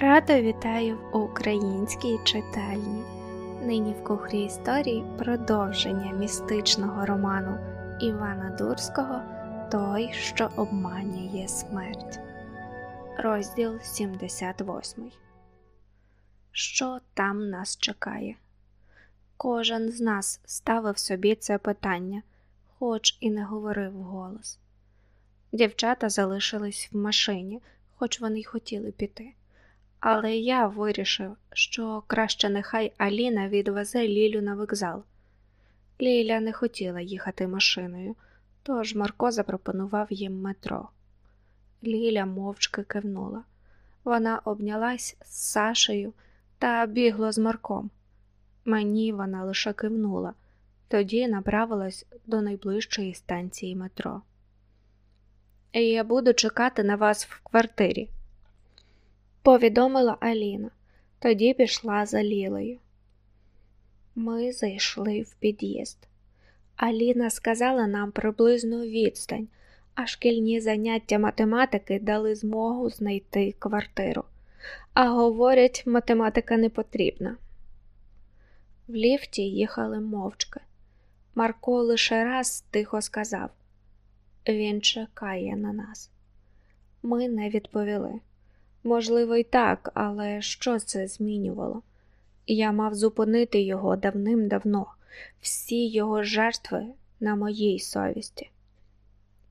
Радо вітаю в українській читальні. Нині в кухрі історії продовження містичного роману Івана Дурського Той, що обманює смерть. Розділ 78. Що там нас чекає? Кожен з нас ставив собі це питання, хоч і не говорив голос. Дівчата залишились в машині, хоч вони й хотіли піти. Але я вирішив, що краще нехай Аліна відвезе Лілю на вокзал. Ліля не хотіла їхати машиною, тож Марко запропонував їм метро. Ліля мовчки кивнула. Вона обнялась з Сашею та бігла з Марком. Мені вона лише кивнула, тоді направилась до найближчої станції метро. Я буду чекати на вас в квартирі повідомила Аліна, тоді пішла за Лілею. Ми зайшли в під'їзд. Аліна сказала нам приблизну відстань, а шкільні заняття математики дали змогу знайти квартиру. А говорять, математика не потрібна. В ліфті їхали мовчки. Марко лише раз тихо сказав він чекає на нас. Ми не відповіли. Можливо, й так, але що це змінювало? Я мав зупинити його давним-давно, всі його жертви на моїй совісті.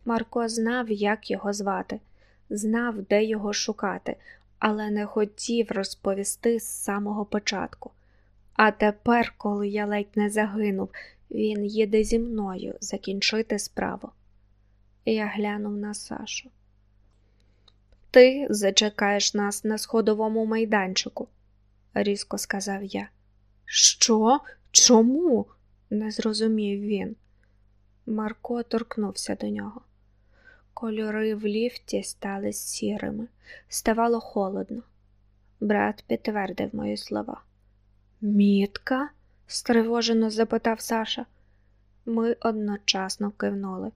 Марко знав, як його звати, знав, де його шукати, але не хотів розповісти з самого початку. А тепер, коли я ледь не загинув, він їде зі мною закінчити справу. Я глянув на Сашу. Ти зачекаєш нас на сходовому майданчику, різко сказав я. Що? Чому? не зрозумів він. Марко торкнувся до нього. Кольори в ліфті стали сірими, ставало холодно. Брат підтвердив мої слова. Мітка? стривожено запитав Саша. Ми одночасно кивнули.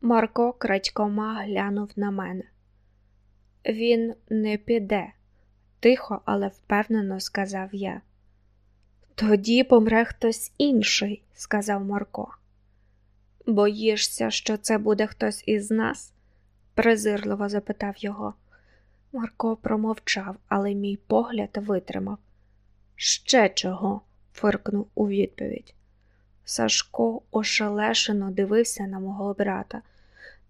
Марко крадькома глянув на мене. Він не піде, тихо, але впевнено сказав я. Тоді помре хтось інший, сказав Марко. Боїшся, що це буде хтось із нас? презирливо запитав його. Марко промовчав, але мій погляд витримав. Ще чого? фиркнув у відповідь. Сашко ошелешено дивився на мого брата.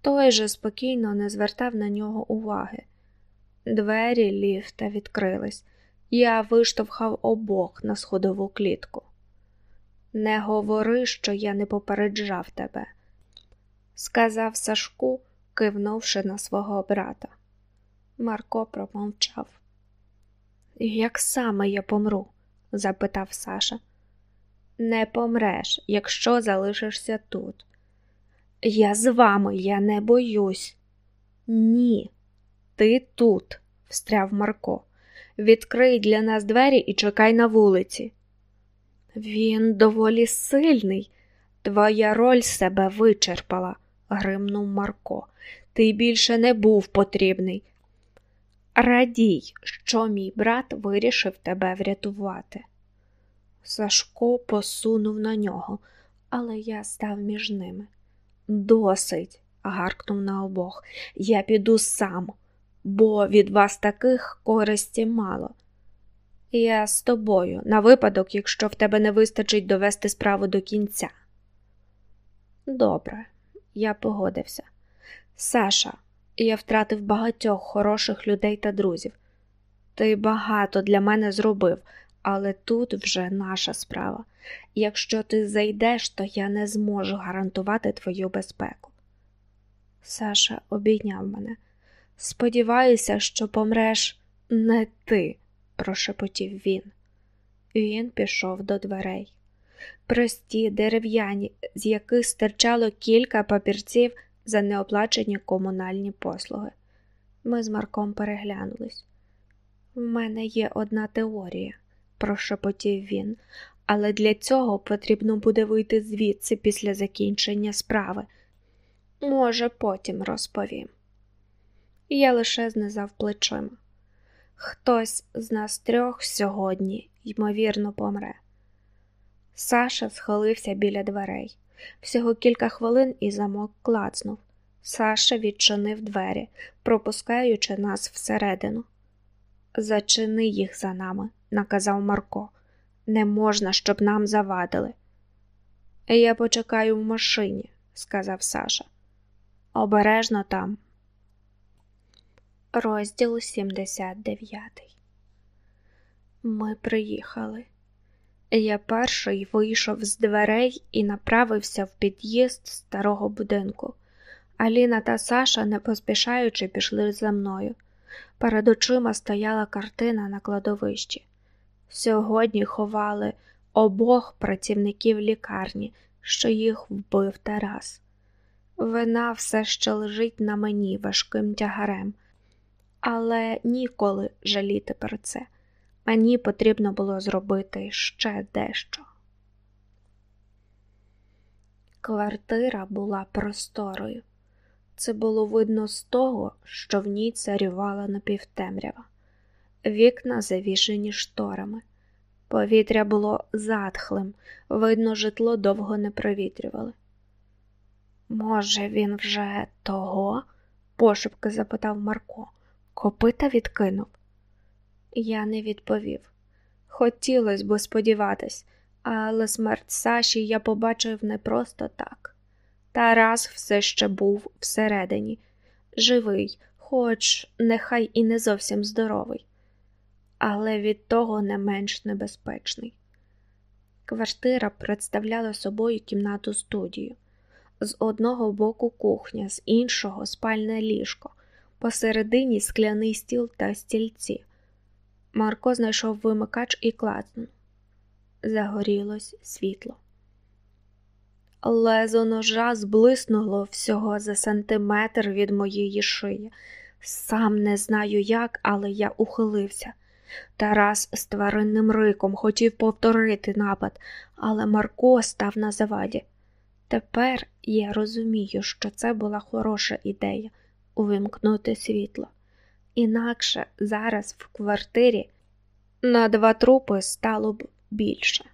Той же спокійно не звертав на нього уваги. Двері ліфта відкрились. Я виштовхав обох на сходову клітку. Не говори, що я не попереджав тебе, сказав Сашку, кивнувши на свого брата. Марко промовчав. Як саме я помру? запитав Саша. Не помреш, якщо залишишся тут. Я з вами, я не боюсь. Ні. Ти тут, встряв Марко. Відкрий для нас двері і чекай на вулиці. Він доволі сильний. Твоя роль себе вичерпала, гримнув Марко. Ти більше не був потрібний. Радій, що мій брат вирішив тебе врятувати. Сашко посунув на нього, але я став між ними. Досить, гаркнув на обох. Я піду сам бо від вас таких користі мало. Я з тобою, на випадок, якщо в тебе не вистачить довести справу до кінця. Добре, я погодився. Саша, я втратив багатьох хороших людей та друзів. Ти багато для мене зробив, але тут вже наша справа. Якщо ти зайдеш, то я не зможу гарантувати твою безпеку. Саша обійняв мене. Сподіваюся, що помреш не ти, прошепотів він. Він пішов до дверей. Прості дерев'яні, з яких стирчало кілька папірців за неоплачені комунальні послуги. Ми з Марком переглянулись. У мене є одна теорія, прошепотів він, але для цього потрібно буде вийти звідси після закінчення справи. Може, потім розповім. Я лише знизав плечима. Хтось з нас трьох сьогодні, ймовірно, помре. Саша схилився біля дверей. Всього кілька хвилин і замок клацнув. Саша відчинив двері, пропускаючи нас всередину. Зачини їх за нами, наказав Марко. Не можна, щоб нам завадили. Я почекаю в машині, сказав Саша. Обережно там. Розділ 79 Ми приїхали. Я перший вийшов з дверей і направився в під'їзд старого будинку. Аліна та Саша, не поспішаючи, пішли за мною. Перед очима стояла картина на кладовищі. Сьогодні ховали обох працівників лікарні, що їх вбив Тарас. Вина все ще лежить на мені важким тягарем, але ніколи жаліти про це. Мені потрібно було зробити ще дещо. Квартира була просторою. Це було видно з того, що в ній царювала напівтемрява. Вікна завішені шторами. Повітря було затхлим, видно, житло довго не провітрювали. Може, він вже того? пошепки запитав Марко. Копита відкинув. Я не відповів. Хотілося б сподіватись, але смерть Саші я побачив не просто так. Тарас все ще був всередині, живий, хоч нехай і не зовсім здоровий, але від того не менш небезпечний. Квартира представляла собою кімнату студію. З одного боку кухня, з іншого спальне ліжко, посередині скляний стіл та стільці. Марко знайшов вимикач і клацнув. Загорілось світло. Лезо ножа зблиснуло всього за сантиметр від моєї шиї. Сам не знаю як, але я ухилився. Тарас з тваринним риком хотів повторити напад, але Марко став на заваді. Тепер я розумію, що це була хороша ідея увімкнути світло. Інакше зараз в квартирі на два трупи стало б більше.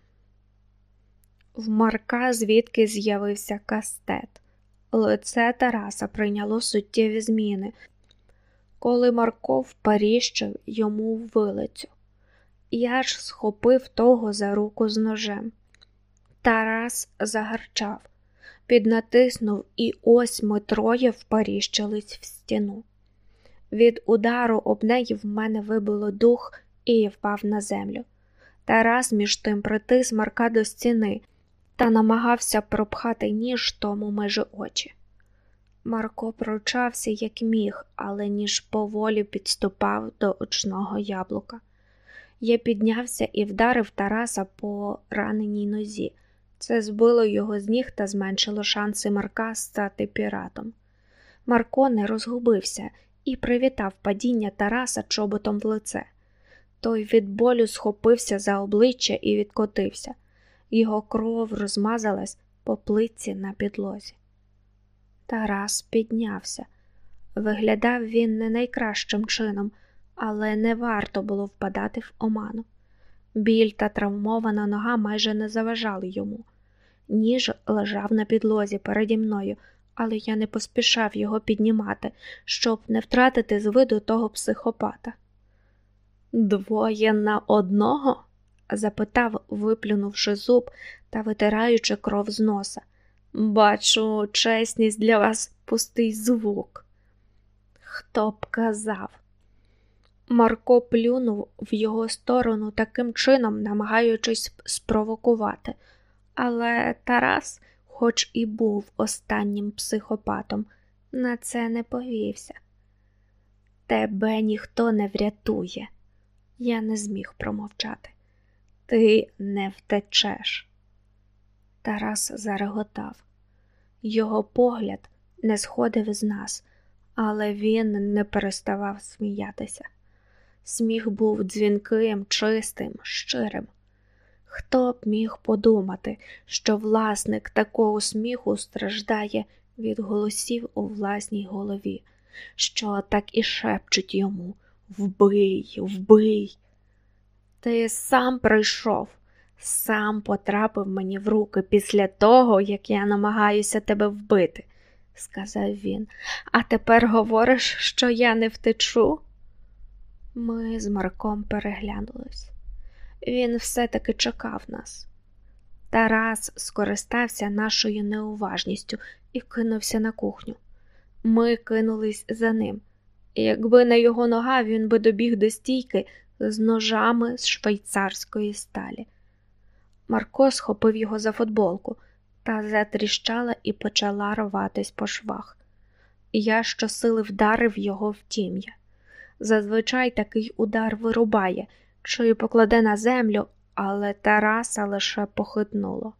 В Марка звідки з'явився кастет. Лице Тараса прийняло суттєві зміни, коли Марко вперіщив йому в вилицю. Я ж схопив того за руку з ножем. Тарас загарчав, піднатиснув, і ось ми троє вперіщились в стіну. Від удару об неї в мене вибило дух і впав на землю. Тарас між тим притис Марка до стіни та намагався пропхати ніж тому межі очі. Марко пручався, як міг, але ніж поволі підступав до очного яблука. Я піднявся і вдарив Тараса по раненій нозі. Це збило його з ніг та зменшило шанси Марка стати піратом. Марко не розгубився і привітав падіння Тараса чоботом в лице. Той від болю схопився за обличчя і відкотився. Його кров розмазалась по плитці на підлозі. Тарас піднявся. Виглядав він не найкращим чином, але не варто було впадати в оману. Біль та травмована нога майже не заважали йому. Ніж лежав на підлозі переді мною, але я не поспішав його піднімати, щоб не втратити з виду того психопата. Двоє на одного? запитав, виплюнувши зуб та витираючи кров з носа. Бачу, чесність для вас пустий звук. Хто б казав? Марко плюнув в його сторону таким чином, намагаючись спровокувати, але Тарас, хоч і був останнім психопатом, на це не повівся. Тебе ніхто не врятує. Я не зміг промовчати. Ти не втечеш. Тарас зареготав. Його погляд не сходив з нас, але він не переставав сміятися. Сміх був дзвінким, чистим, щирим. Хто б міг подумати, що власник такого сміху страждає від голосів у власній голові, що так і шепчуть йому Вбий, вбий. Ти сам прийшов, сам потрапив мені в руки після того, як я намагаюся тебе вбити, сказав він. А тепер говориш, що я не втечу? Ми з Марком переглянулись. Він все-таки чекав нас. Тарас скористався нашою неуважністю і кинувся на кухню. Ми кинулись за ним. Якби на його нога він би добіг до стійки з ножами з швейцарської сталі. Марко схопив його за футболку та затріщала і почала рватись по швах. Я щосили вдарив його в тім'я. Зазвичай такий удар вирубає чи покладе на землю, але Тараса лише похитнуло.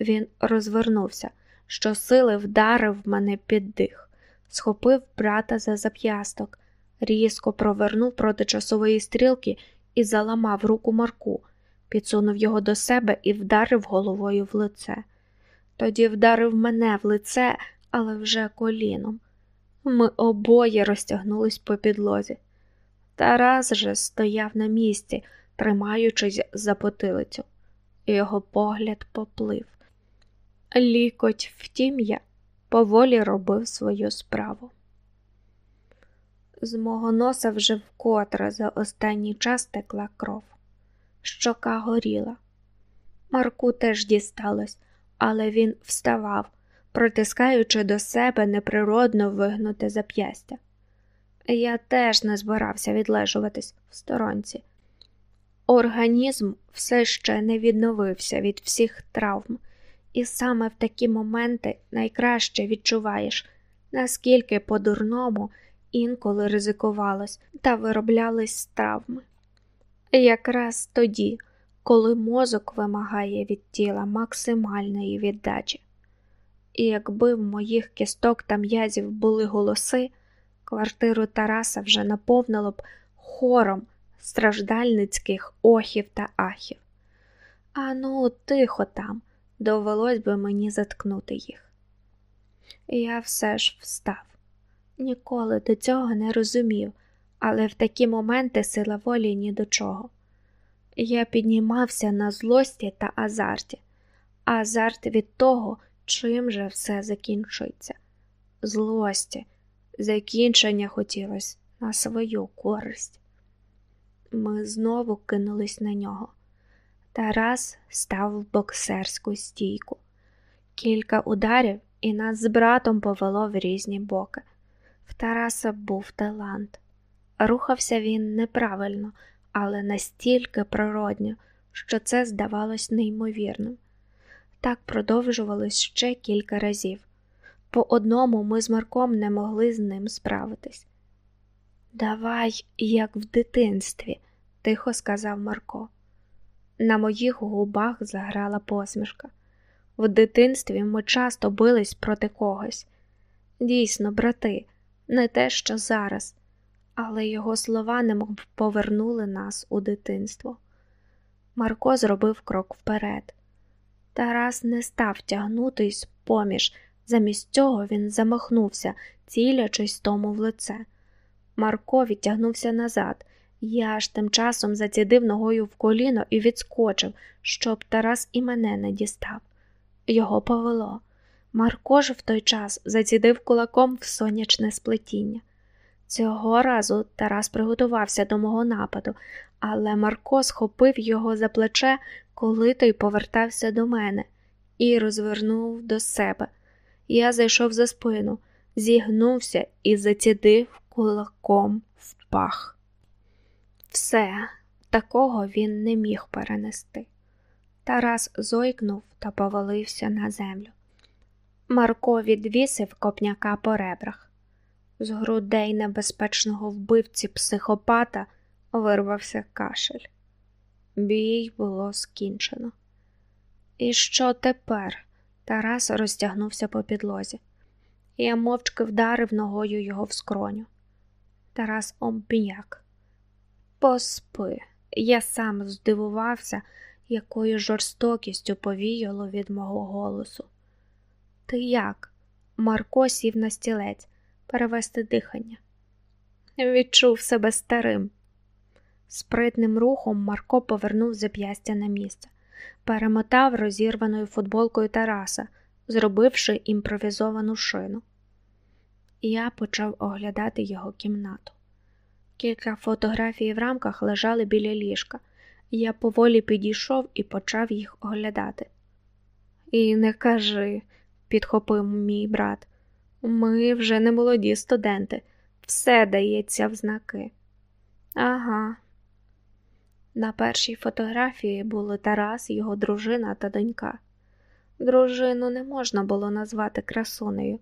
Він розвернувся, щосили вдарив мене під дих схопив брата за зап'ясток, різко провернув проти часової стрілки і заламав руку Марку, підсунув його до себе і вдарив головою в лице. Тоді вдарив мене в лице, але вже коліном. Ми обоє розтягнулись по підлозі. Тарас же стояв на місці, тримаючись за потилицю. Його погляд поплив. Лікоть втім'я поволі робив свою справу. З мого носа вже вкотре за останній час текла кров. Щока горіла. Марку теж дісталось, але він вставав, протискаючи до себе неприродно вигнуте зап'ястя. Я теж не збирався відлежуватись в сторонці. Організм все ще не відновився від всіх травм, і саме в такі моменти найкраще відчуваєш, наскільки по-дурному інколи ризикувалось та вироблялись травми. Якраз тоді, коли мозок вимагає від тіла максимальної віддачі. І якби в моїх кісток та м'язів були голоси, квартиру Тараса вже наповнило б хором страждальницьких охів та ахів. Ану, тихо там, довелось би мені заткнути їх. Я все ж встав. Ніколи до цього не розумів, але в такі моменти сила волі ні до чого. Я піднімався на злості та азарті, азарт від того, чим же все закінчується. Злості, закінчення хотілося на свою користь. Ми знову кинулись на нього. Тарас став в боксерську стійку. Кілька ударів і нас з братом повело в різні боки. В Тараса був талант. Рухався він неправильно, але настільки природньо, що це здавалось неймовірним. Так продовжувалось ще кілька разів. По одному ми з Марком не могли з ним справитись. Давай, як в дитинстві, тихо сказав Марко. На моїх губах заграла посмішка. В дитинстві ми часто бились проти когось. Дійсно, брати, не те, що зараз, але його слова немов повернули нас у дитинство. Марко зробив крок вперед. Тарас не став тягнутись поміж, замість цього він замахнувся, цілячись тому в лице. Марко відтягнувся назад, я ж тим часом зацідив ногою в коліно і відскочив, щоб Тарас і мене не дістав. Його повело. Марко ж в той час зацідив кулаком в сонячне сплетіння. Цього разу Тарас приготувався до мого нападу, але Марко схопив його за плече, коли той повертався до мене, і розвернув до себе. Я зайшов за спину, зігнувся і зацідив кулаком в пах. Все, такого він не міг перенести. Тарас зойкнув та повалився на землю. Марко відвісив копняка по ребрах. З грудей небезпечного вбивці психопата вирвався кашель. Бій було скінчено. І що тепер? Тарас розтягнувся по підлозі. Я мовчки вдарив ногою його в скроню. Тарас обм'як. Поспи, я сам здивувався, якою жорстокістю повіяло від мого голосу. Ти як? Марко сів на стілець перевести дихання. відчув себе старим. Спритним рухом Марко повернув зап'ястя на місце, перемотав розірваною футболкою Тараса, зробивши імпровізовану шину. Я почав оглядати його кімнату. Кілька фотографій в рамках лежали біля ліжка. Я поволі підійшов і почав їх оглядати. І не кажи, підхопив мій брат, ми вже не молоді студенти, все дається в знаки. Ага. На першій фотографії були Тарас, його дружина та донька. Дружину не можна було назвати красунею,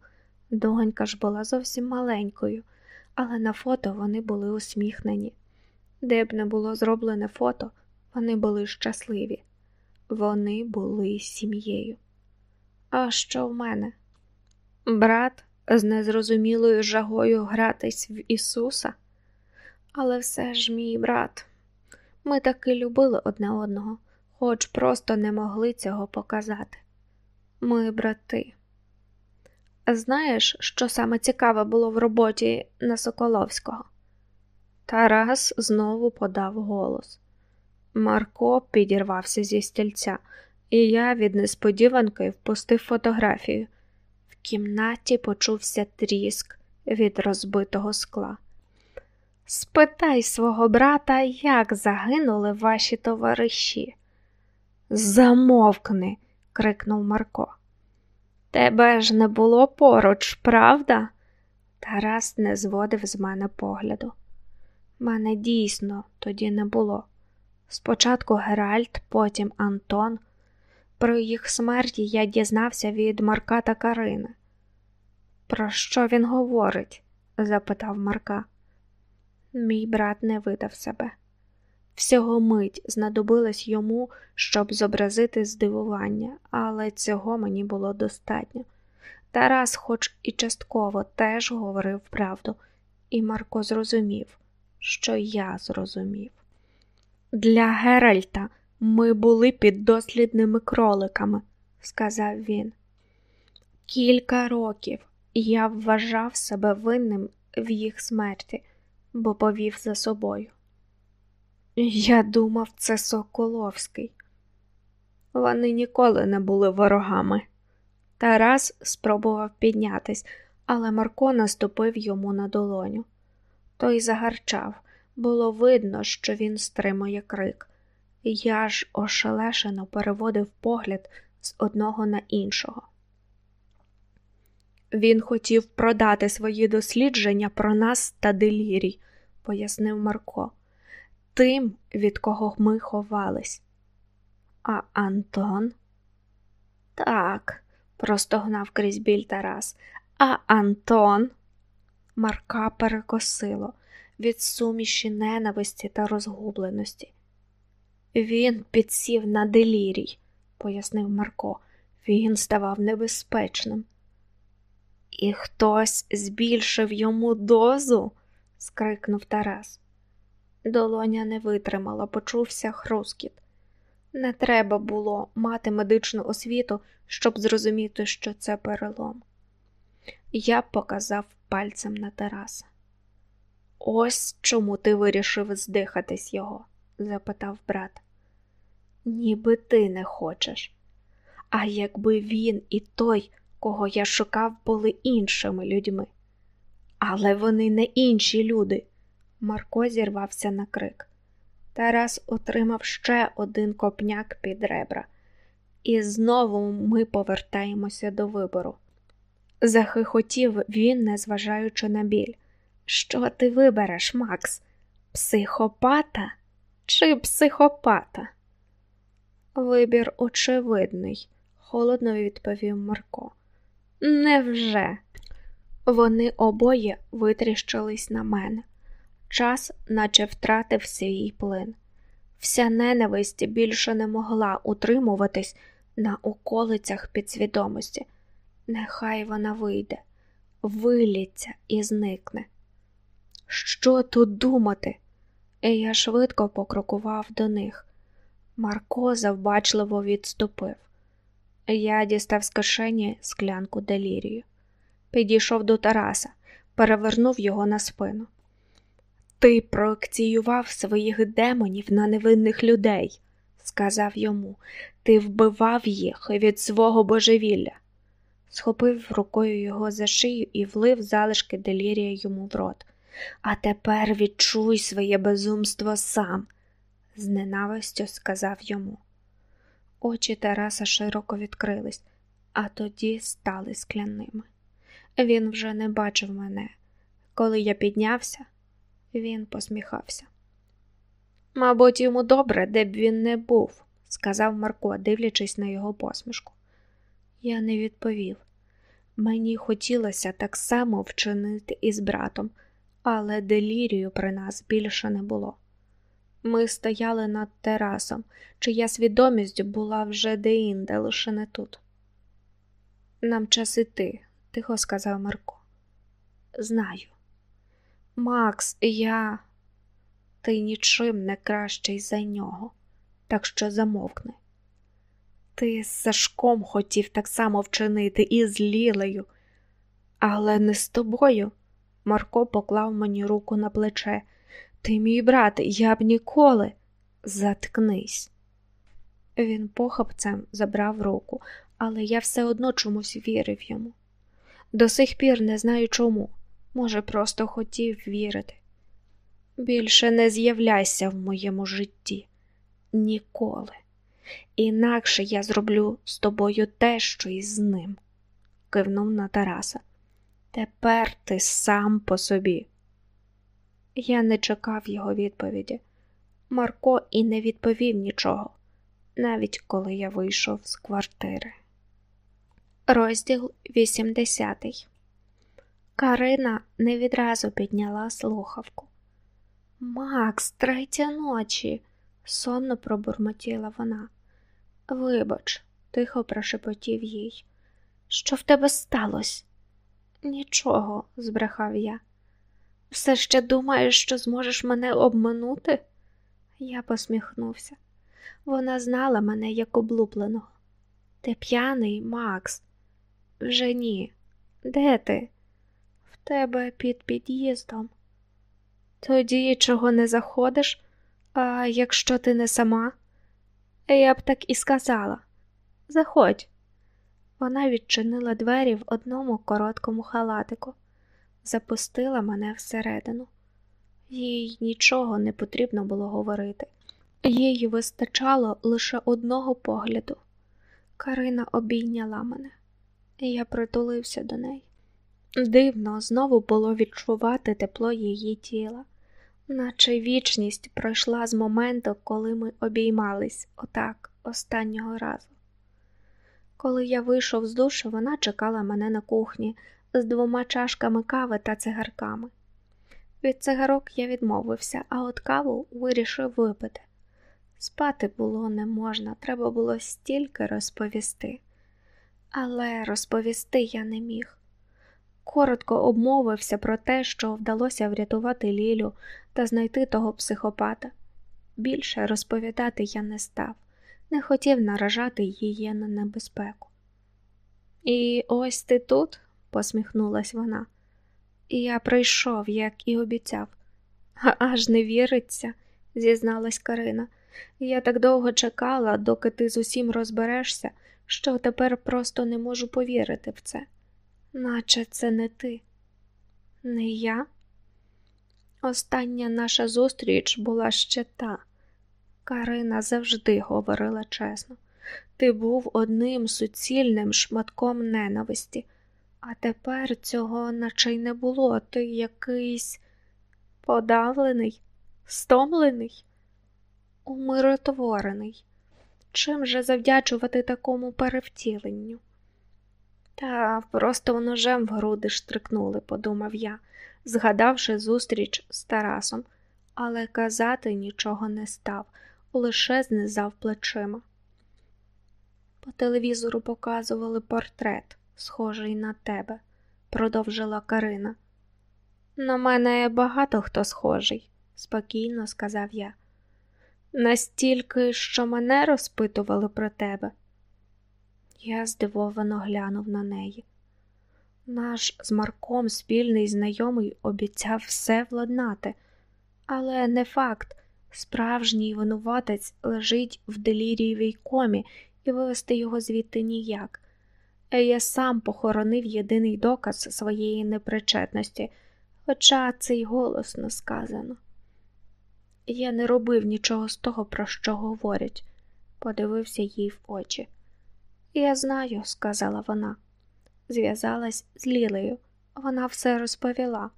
донька ж була зовсім маленькою, але на фото вони були усміхнені. Де б не було зроблене фото, вони були щасливі, вони були сім'єю. А що в мене? Брат з незрозумілою жагою гратись в Ісуса? Але все ж мій брат. Ми таки любили одне одного, хоч просто не могли цього показати. Ми брати. Знаєш, що саме цікаве було в роботі на Соколовського? Тарас знову подав голос. Марко підірвався зі стільця, і я від несподіванки впустив фотографію. В кімнаті почувся тріск від розбитого скла. Спитай свого брата, як загинули ваші товариші. Замовкни, крикнув Марко. Тебе ж не було поруч, правда? Тарас не зводив з мене погляду. Мене дійсно тоді не було. Спочатку Геральт, потім Антон. Про їх смерті я дізнався від Марка та Карини. Про що він говорить? запитав Марка. Мій брат не видав себе. Всього мить знадобилось йому, щоб зобразити здивування, але цього мені було достатньо. Тарас, хоч і частково, теж говорив правду, і Марко зрозумів, що я зрозумів. Для Геральта ми були піддослідними кроликами, сказав він. Кілька років я вважав себе винним в їх смерті, бо повів за собою. Я думав, це Соколовський. Вони ніколи не були ворогами. Тарас спробував піднятись, але Марко наступив йому на долоню. Той загарчав. Було видно, що він стримує крик. Я ж ошелешено переводив погляд з одного на іншого. Він хотів продати свої дослідження про нас та делірій, пояснив Марко тим, від кого ми ховались. А Антон? Так, простогнав крізь біль Тарас. А Антон Марка перекосило від суміші ненависті та розгубленості. Він підсів на делірій, пояснив Марко. Він ставав небезпечним. І хтось збільшив йому дозу? скрикнув Тарас. Долоня не витримала, почувся хрускіт. Не треба було мати медичну освіту, щоб зрозуміти, що це перелом. Я показав пальцем на Тараса. Ось чому ти вирішив здихатись його? запитав брат. Ніби ти не хочеш. А якби він і той, кого я шукав, були іншими людьми. Але вони не інші люди. Марко зірвався на крик. Тарас отримав ще один копняк під ребра, і знову ми повертаємося до вибору. Захихотів він, незважаючи на біль. Що ти вибереш, Макс? Психопата чи психопата? Вибір очевидний, холодно відповів Марко. Невже? Вони обоє витріщились на мене. Час наче втратив свій плин. Вся ненависть більше не могла утримуватись на околицях підсвідомості. Нехай вона вийде, виліться і зникне. Що тут думати? І я швидко покрокував до них. Марко завбачливо відступив. Я дістав з кишені склянку делірію. Підійшов до Тараса, перевернув його на спину. Ти проекціював своїх демонів на невинних людей, сказав йому, ти вбивав їх від свого божевілля. Схопив рукою його за шию і влив залишки делірія йому в рот. А тепер відчуй своє безумство сам, з ненавистю сказав йому. Очі Тараса широко відкрились, а тоді стали скляними. Він вже не бачив мене. Коли я піднявся, він посміхався. Мабуть, йому добре, де б він не був, сказав Марко, дивлячись на його посмішку. Я не відповів. Мені хотілося так само вчинити із братом, але делірію при нас більше не було. Ми стояли над терасом, чия свідомість була вже деінде, лише не тут. Нам час іти, тихо сказав Марко. Знаю. Макс, я, ти нічим не кращий за нього, так що замовкни. Ти з Сашком хотів так само вчинити і з Лілею, але не з тобою. Марко поклав мені руку на плече. Ти, мій брат, я б ніколи. Заткнись. Він похапцем забрав руку, але я все одно чомусь вірив йому. До сих пір не знаю чому. Може, просто хотів вірити. Більше не з'являйся в моєму житті ніколи. Інакше я зроблю з тобою те, що і з ним, кивнув на Тараса. Тепер ти сам по собі. Я не чекав його відповіді. Марко і не відповів нічого, навіть коли я вийшов з квартири. Розділ 80 Карина не відразу підняла слухавку. Макс, третя ночі, сонно пробурмотіла вона. Вибач, тихо прошепотів їй. Що в тебе сталося? Нічого, збрехав я. Все ще думаєш, що зможеш мене обманути? Я посміхнувся. Вона знала мене як облупленого. Ти п'яний, Макс? Вже ні. Де ти? В тебе під під'їздом. Тоді чого не заходиш? А якщо ти не сама? Я б так і сказала. Заходь. Вона відчинила двері в одному короткому халатику, запустила мене всередину. Їй нічого не потрібно було говорити. Їй вистачало лише одного погляду. Карина обійняла мене, я притулився до неї. Дивно знову було відчувати тепло її тіла, наче вічність пройшла з моменту, коли ми обіймались отак останнього разу. Коли я вийшов з душу, вона чекала мене на кухні з двома чашками кави та цигарками. Від цигарок я відмовився, а от каву вирішив випити. Спати було не можна, треба було стільки розповісти, але розповісти я не міг. Коротко обмовився про те, що вдалося врятувати Лілю та знайти того психопата. Більше розповідати я не став не хотів наражати її на небезпеку. І ось ти тут, посміхнулась вона. Я прийшов, як і обіцяв. Аж не віриться, зізналась Карина. Я так довго чекала, доки ти з усім розберешся, що тепер просто не можу повірити в це. Наче це не ти, не я. Остання наша зустріч була ще та. Карина завжди говорила чесно. Ти був одним суцільним шматком ненависті, а тепер цього наче й не було. Ти якийсь подавлений, стомлений, умиротворений. Чим же завдячувати такому перевтіленню? Та просто ножем в груди штрикнули, подумав я, згадавши зустріч з Тарасом, але казати нічого не став лише знизав плечима. По телевізору показували портрет, схожий на тебе, продовжила Карина. На мене багато хто схожий, спокійно сказав я. Настільки, що мене розпитували про тебе. Я здивовано глянув на неї. Наш з Марком спільний знайомий обіцяв все владнати. Але не факт, справжній винуватець лежить в делірієвій комі і вивести його звідти ніяк. Я сам похоронив єдиний доказ своєї непричетності, хоча це й голосно сказано. Я не робив нічого з того, про що говорять, подивився їй в очі. Я знаю, сказала вона. Зв'язалась з Лілею. Вона все розповіла.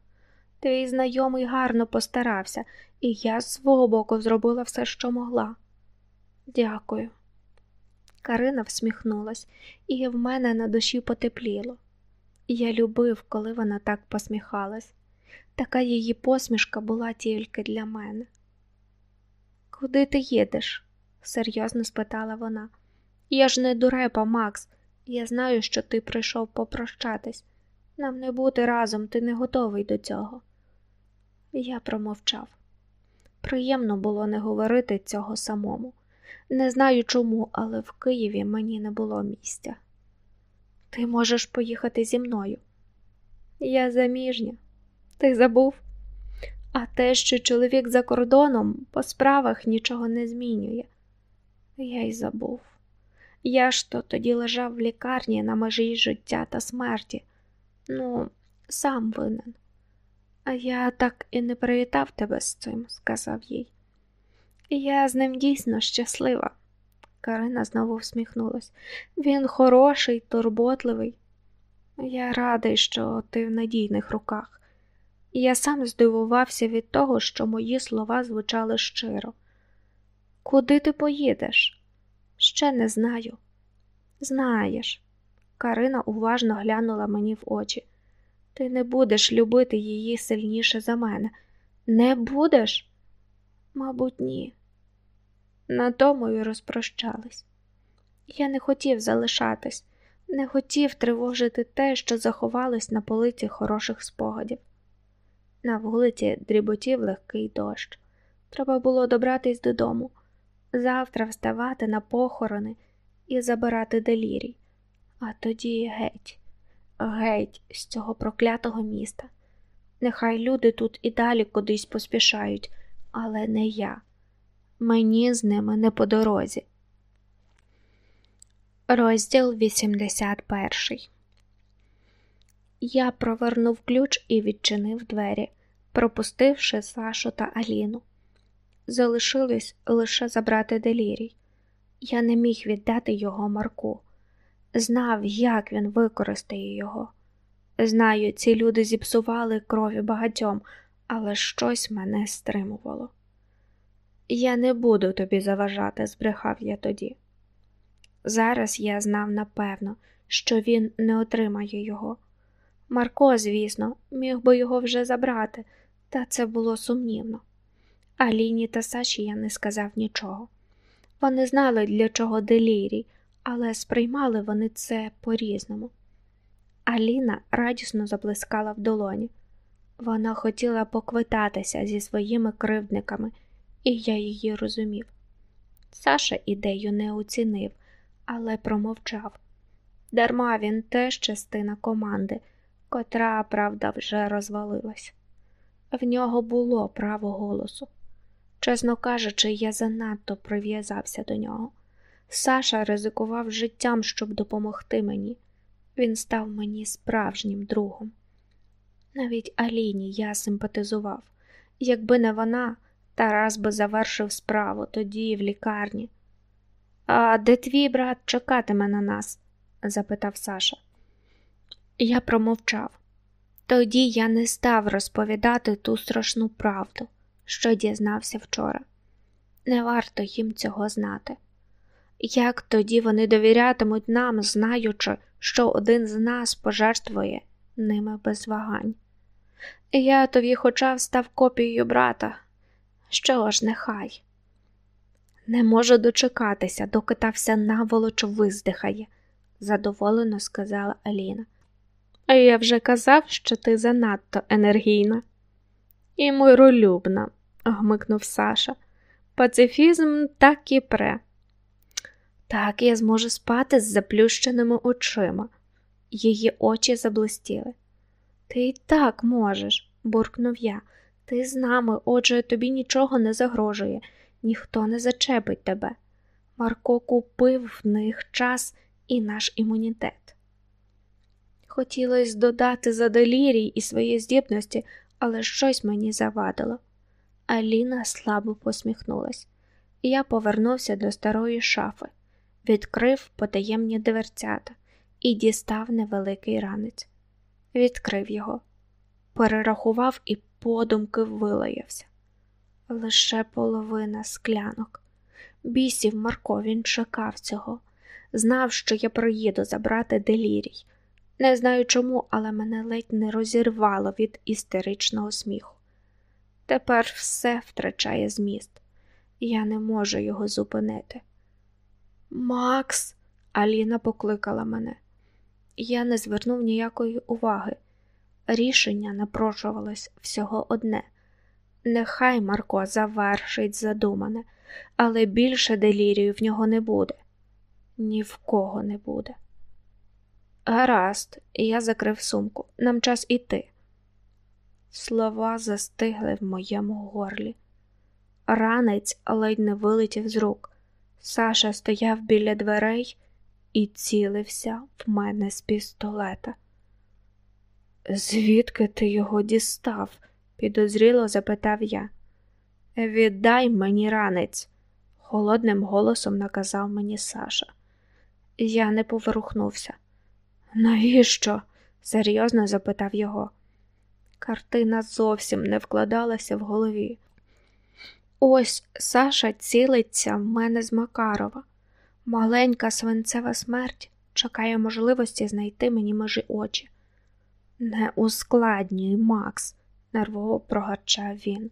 Твій знайомий гарно постарався, і я з свого боку зробила все, що могла. Дякую. Карина всміхнулась, і в мене на душі потепліло. Я любив, коли вона так посміхалась. Така її посмішка була тільки для мене. Куди ти їдеш? серйозно спитала вона. Я ж не дурепа, Макс. Я знаю, що ти прийшов попрощатись. Нам не бути разом, ти не готовий до цього. Я промовчав. Приємно було не говорити цього самому. Не знаю чому, але в Києві мені не було місця. Ти можеш поїхати зі мною. Я заміжня. Ти забув? А те, що чоловік за кордоном по справах нічого не змінює. Я й забув. Я ж то тоді лежав в лікарні на межі життя та смерті. Ну, сам винен. А я так і не привітав тебе з цим, сказав їй. Я з ним дійсно щаслива. Карина знову всміхнулась. Він хороший, турботливий. Я радий, що ти в надійних руках. Я сам здивувався від того, що мої слова звучали щиро. Куди ти поїдеш? Ще не знаю. Знаєш, Карина уважно глянула мені в очі. Ти не будеш любити її сильніше за мене. Не будеш? Мабуть, ні. На тому й розпрощались. Я не хотів залишатись, не хотів тривожити те, що заховалось на полиці хороших спогадів. На вулиці дріботів легкий дощ. Треба було добратись додому, завтра вставати на похорони і забирати делірій, а тоді геть, геть з цього проклятого міста. Нехай люди тут і далі кудись поспішають, але не я. Мені з ними не по дорозі. Розділ 81 Я провернув ключ і відчинив двері, пропустивши Сашу та Аліну. Залишилось лише забрати делірій. Я не міг віддати його Марку, знав, як він використає його. Знаю, ці люди зіпсували крові багатьом, але щось мене стримувало. Я не буду тобі заважати, збрехав я тоді. Зараз я знав напевно, що він не отримає його. Марко, звісно, міг би його вже забрати, та це було сумнівно. Аліні та Саші я не сказав нічого. Вони знали, для чого делірій, але сприймали вони це по-різному. Аліна радісно заблискала в долоні. Вона хотіла поквитатися зі своїми кривдниками, і я її розумів. Саша ідею не оцінив, але промовчав. Дарма він теж частина команди, котра, правда, вже розвалилась. В нього було право голосу. Чесно кажучи, я занадто прив'язався до нього. Саша ризикував життям, щоб допомогти мені. Він став мені справжнім другом. Навіть Аліні я симпатизував. Якби не вона, Тарас би завершив справу тоді в лікарні. А де твій брат чекатиме на нас? запитав Саша. Я промовчав. Тоді я не став розповідати ту страшну правду що дізнався вчора. Не варто їм цього знати. Як тоді вони довірятимуть нам, знаючи, що один з нас пожертвує ними без вагань? Я тобі хоча б став копією брата. Що ж, нехай. Не можу дочекатися, доки та вся наволоч виздихає, задоволено сказала Аліна. А я вже казав, що ти занадто енергійна і миролюбна, гмикнув Саша. Пацифізм так і пре. Так я зможу спати з заплющеними очима. Її очі заблистіли. Ти й так можеш, буркнув я. Ти з нами, отже, тобі нічого не загрожує, ніхто не зачепить тебе. Марко купив в них час і наш імунітет. Хотілося додати за делірій і свої здібності, але щось мені завадило. Аліна слабо посміхнулась, і я повернувся до старої шафи, відкрив потаємні дверцята і дістав невеликий ранець. Відкрив його, перерахував і подумки вилаявся. Лише половина склянок. Бісів Марко він чекав цього, знав, що я приїду забрати делірій. Не знаю чому, але мене ледь не розірвало від істеричного сміху. Тепер все втрачає зміст, я не можу його зупинити. Макс, Аліна покликала мене. Я не звернув ніякої уваги. Рішення напрошувалось всього одне. Нехай Марко завершить задумане, але більше делірію в нього не буде. Ні в кого не буде. Гаразд, я закрив сумку. Нам час іти. Слова застигли в моєму горлі. Ранець ледь не вилетів з рук. Саша стояв біля дверей і цілився в мене з пістолета. Звідки ти його дістав? підозріло запитав я. Віддай мені ранець, холодним голосом наказав мені Саша. Я не поворухнувся. Навіщо? серйозно запитав його. Картина зовсім не вкладалася в голові. Ось Саша цілиться в мене з Макарова. Маленька свинцева смерть чекає можливості знайти мені межі очі. Не ускладнюй, Макс, нервово прогарчав він.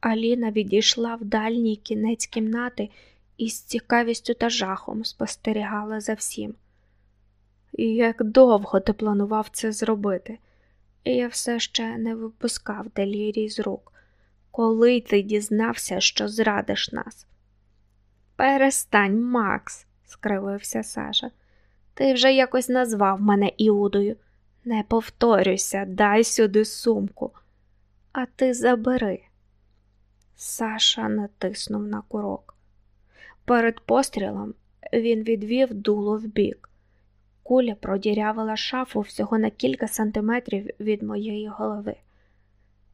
Аліна відійшла в дальній кінець кімнати і з цікавістю та жахом спостерігала за всім. Як довго ти планував це зробити? Я все ще не випускав делірій з рук. Коли ти дізнався, що зрадиш нас? Перестань, Макс, скривився Саша. Ти вже якось назвав мене Іудою. Не повторюйся, дай сюди сумку, а ти забери. Саша натиснув на курок. Перед пострілом він відвів дуло вбік. Куля продірявила шафу всього на кілька сантиметрів від моєї голови.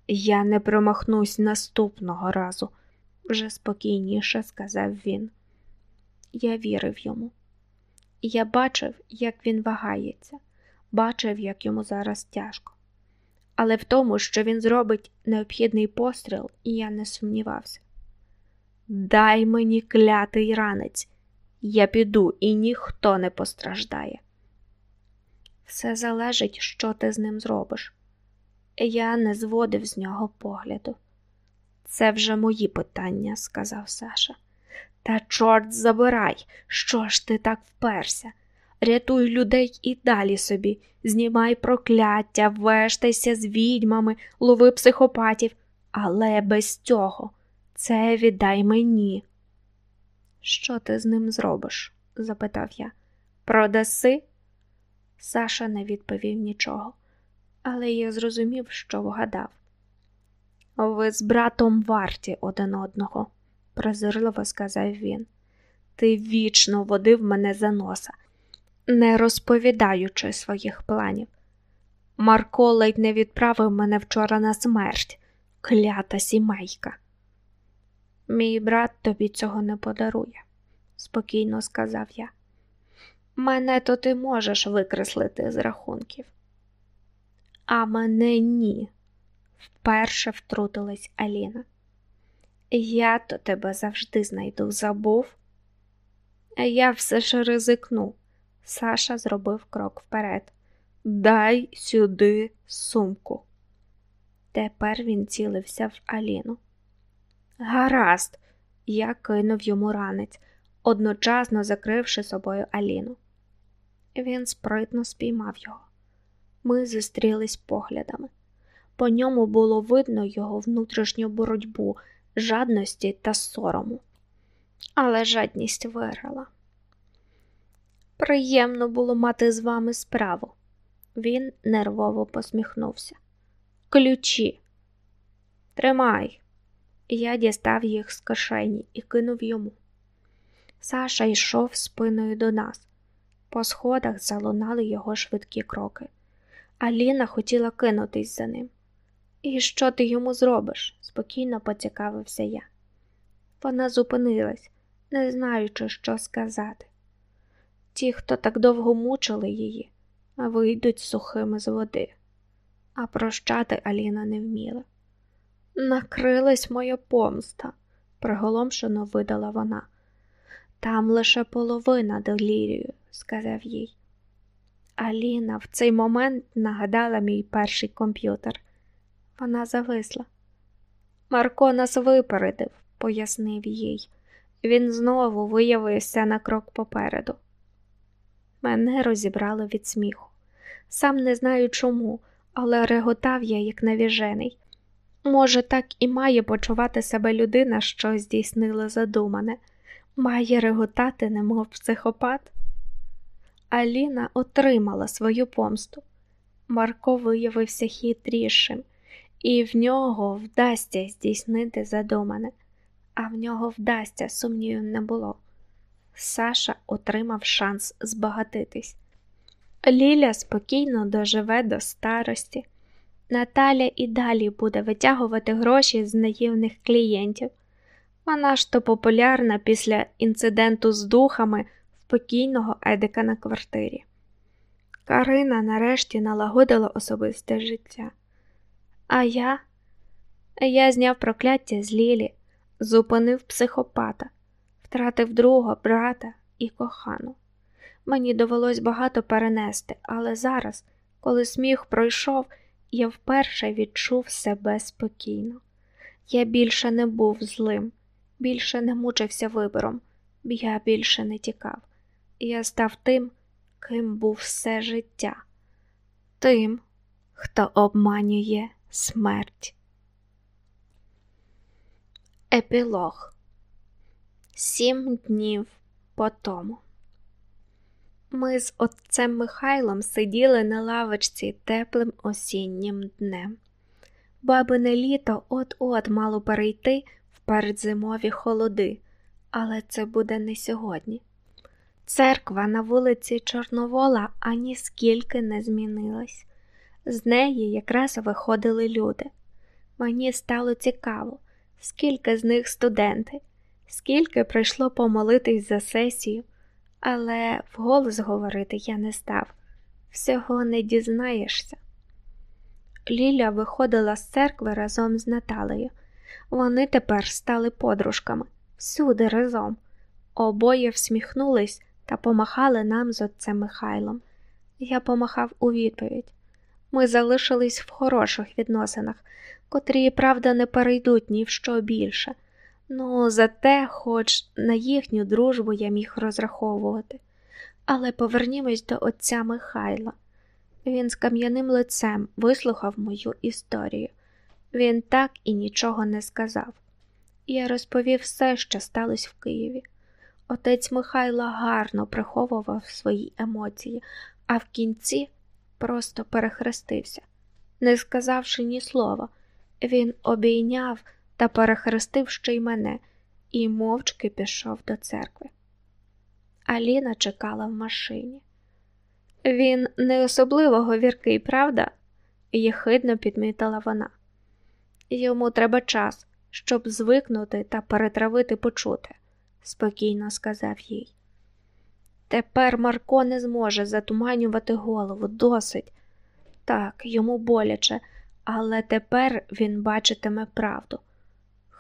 Я не промахнусь наступного разу, вже спокійніше сказав він. Я вірив йому. Я бачив, як він вагається бачив, як йому зараз тяжко. Але в тому, що він зробить необхідний постріл, я не сумнівався. Дай мені клятий ранець, я піду і ніхто не постраждає. Все залежить, що ти з ним зробиш. Я не зводив з нього погляду. Це вже мої питання, сказав Саша. Та чорт забирай, що ж ти так вперся? Рятуй людей і далі собі, знімай прокляття, вештайся з відьмами, лови психопатів, але без цього це віддай мені. Що ти з ним зробиш? запитав я. Продаси? Саша не відповів нічого, але я зрозумів, що вгадав. Ви з братом варті один одного, презирливо сказав він. Ти вічно водив мене за носа не розповідаючи своїх планів. Марко ледь не відправив мене вчора на смерть, клята сімейка. Мій брат тобі цього не подарує, спокійно сказав я. Мене то ти можеш викреслити з рахунків. А мене ні, вперше втрутилась Аліна. Я то тебе завжди знайду, забув. Я все ж ризикну. Саша зробив крок вперед. Дай сюди сумку. Тепер він цілився в Аліну. Гаразд, я кинув йому ранець, одночасно закривши собою Аліну. Він спритно спіймав його. Ми зустрілись поглядами. По ньому було видно його внутрішню боротьбу, жадності та сорому. Але жадність виграла. Приємно було мати з вами справу. Він нервово посміхнувся. Ключі. Тримай. Я дістав їх з кишені і кинув йому. Саша йшов спиною до нас. По сходах залунали його швидкі кроки. Аліна хотіла кинутись за ним. І що ти йому зробиш? спокійно поцікавився я. Вона зупинилась, не знаючи, що сказати. Ті, хто так довго мучили її, вийдуть сухими з води, а прощати Аліна не вміла. Накрилась моя помста, приголомшено видала вона. Там лише половина делірію, сказав їй. Аліна в цей момент нагадала мій перший комп'ютер. Вона зависла. Марко нас випередив, пояснив їй. Він знову виявився на крок попереду. Мене розібрало від сміху. Сам не знаю чому, але реготав я, як навіжений. Може, так і має почувати себе людина, що здійснила задумане, має реготати, немов психопат. Аліна отримала свою помсту. Марко виявився хитрішим, і в нього вдасться здійснити задумане, а в нього вдасться, сумнівів не було. Саша отримав шанс збагатитись. Ліля спокійно доживе до старості. Наталя і далі буде витягувати гроші з наївних клієнтів. Вона ж то популярна після інциденту з духами в покійного Едика на квартирі. Карина нарешті налагодила особисте життя. А я Я зняв прокляття з Лілі, зупинив психопата, втратив друга, брата і кохану. Мені довелось багато перенести, але зараз, коли сміх пройшов, я вперше відчув себе спокійно. Я більше не був злим, більше не мучився вибором, я більше не тікав. Я став тим, ким був все життя, тим, хто обманює смерть. Епілог Сім днів по тому. Ми з отцем Михайлом сиділи на лавочці теплим осіннім днем. Бабине літо от-от мало перейти в передзимові холоди, але це буде не сьогодні. Церква на вулиці Чорновола ані скільки не змінилась. З неї якраз виходили люди. Мені стало цікаво, скільки з них студенти, скільки прийшло помолитись за сесію але вголос говорити я не став, всього не дізнаєшся. Ліля виходила з церкви разом з Наталею. Вони тепер стали подружками, всюди разом. Обоє всміхнулись та помахали нам з отцем Михайлом. Я помахав у відповідь. Ми залишились в хороших відносинах, котрі, правда, не перейдуть ні в що більше. Ну, зате, хоч на їхню дружбу я міг розраховувати. Але повернімось до отця Михайла. Він з кам'яним лицем вислухав мою історію. Він так і нічого не сказав. Я розповів все, що сталося в Києві. Отець Михайла гарно приховував свої емоції, а в кінці просто перехрестився. Не сказавши ні слова, він обійняв та перехрестив ще й мене і мовчки пішов до церкви. Аліна чекала в машині. Він не особливо говіркий, правда? єхидно підмітила вона. Йому треба час, щоб звикнути та перетравити почути, спокійно сказав їй. Тепер Марко не зможе затуманювати голову досить. Так, йому боляче, але тепер він бачитиме правду.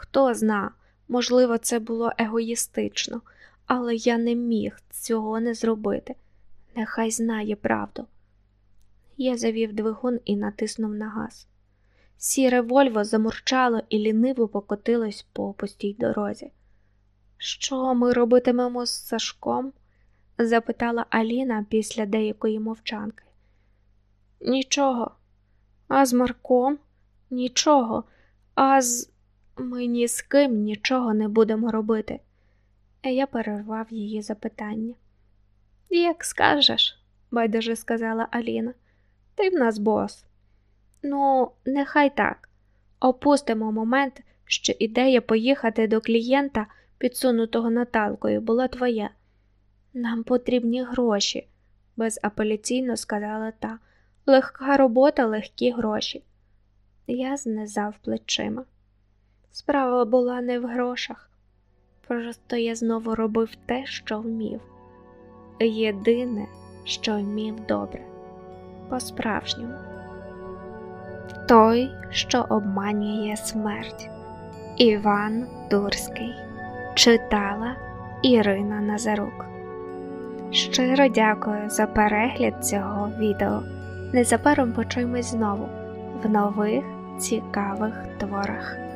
Хто зна, можливо, це було егоїстично, але я не міг цього не зробити. Нехай знає правду. Я завів двигун і натиснув на газ. Сіре Вольво замурчало і ліниво покотилось по пустій дорозі. Що ми робитимемо з Сашком? запитала Аліна після деякої мовчанки. Нічого, а з Марком? Нічого, а з. Ми ні з ким нічого не будемо робити. Я перервав її запитання. Як скажеш, байдуже сказала Аліна, ти в нас бос. Ну, нехай так, Опустимо момент, що ідея поїхати до клієнта, підсунутого Наталкою, була твоя. Нам потрібні гроші, безапеляційно сказала та. Легка робота, легкі гроші. Я знизав плечима. Справа була не в грошах. Просто я знову робив те, що вмів. Єдине, що вмів добре, по-справжньому. Той, що обманює смерть. Іван Дурський читала Ірина Назарук. Щиро дякую за перегляд цього відео. Незабаром почуємось знову в нових цікавих творах.